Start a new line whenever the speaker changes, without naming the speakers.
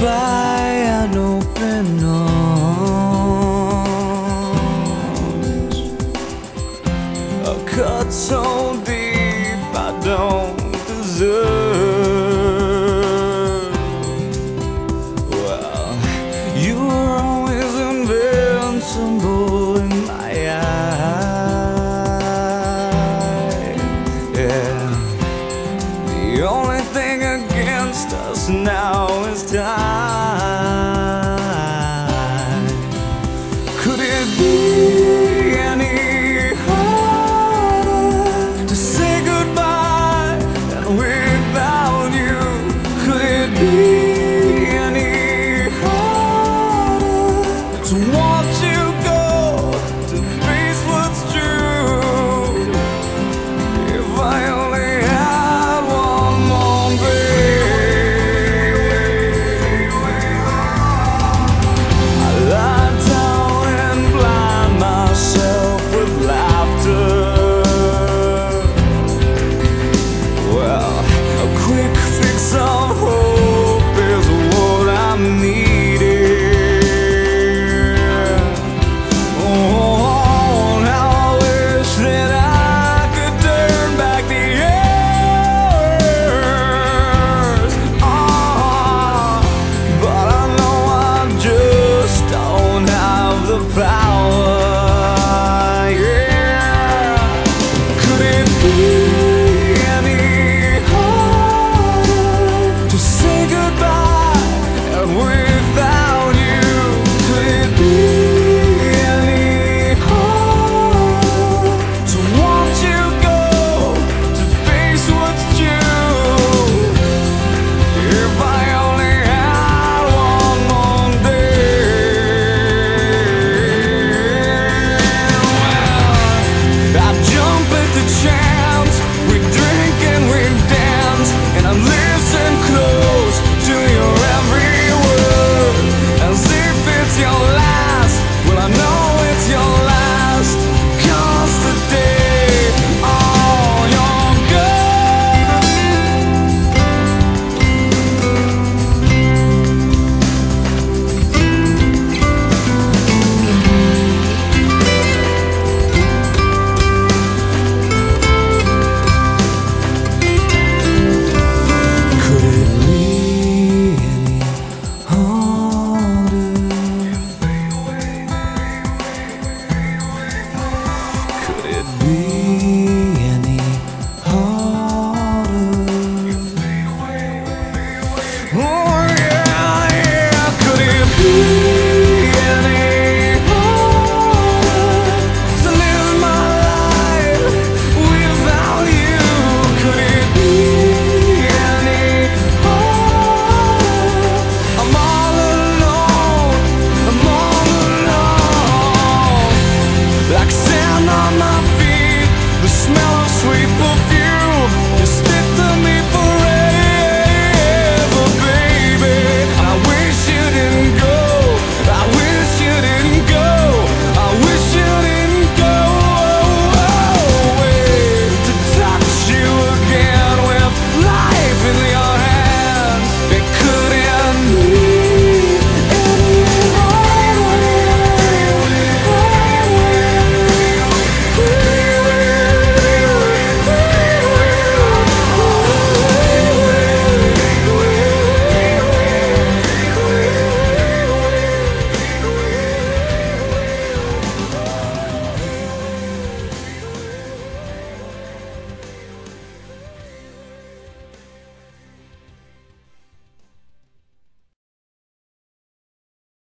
by an open arms. A cut so deep I don't deserve. Well, you were always invincible. now is time.